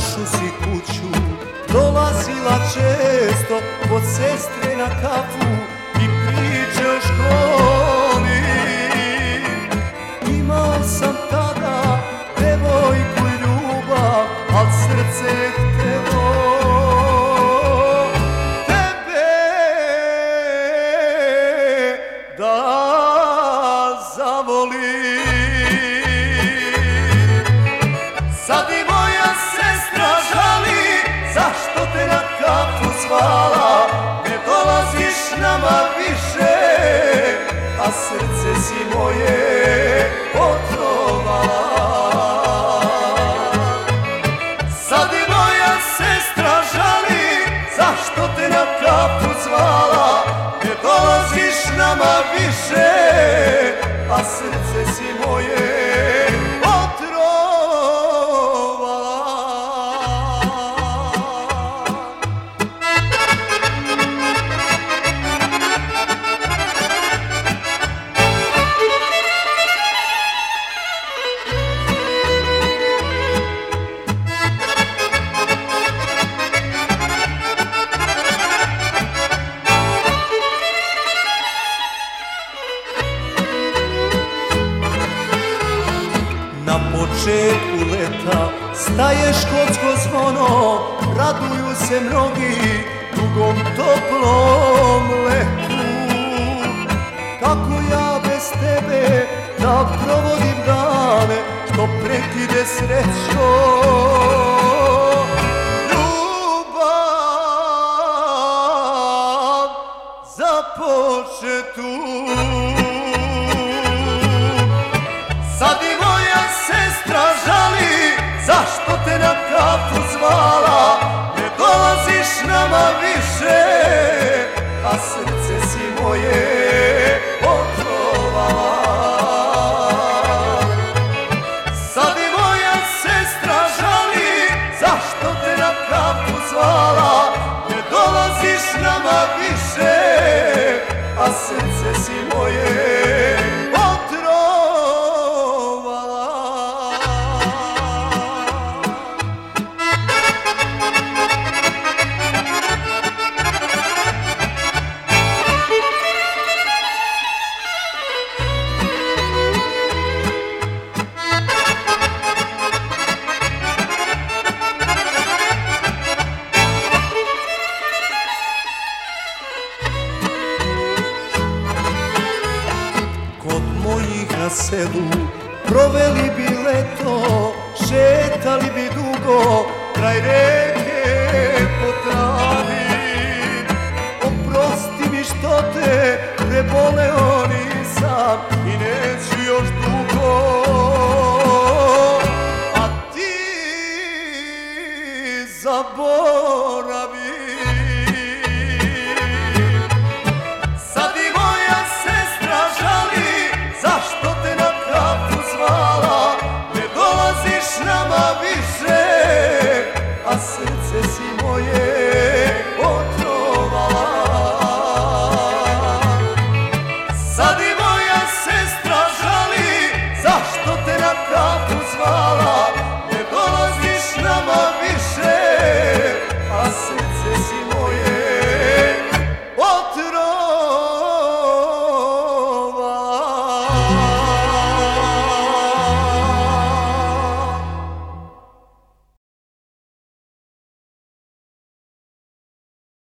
našu si kuću. Dolazila često kod sestre na kafu I priče o školu kafu zvala Ne dolaziš nama više A srce si moje otrovala. Sad i moja sestra žali Zašto te na kafu zvala? Ne dolaziš nama više A srce si moje početku leta. Staje škotsko zvono Raduju se mnogi dugom toplom letu. Kako ja bez tebe da provodim dane Što prekide srećo Ljubav započetu selu proveli bi leto, šetali bi dugo kraj reke po travi. Oprosti mi što te preboleo nisam i neću još dugo. A ti zaboravi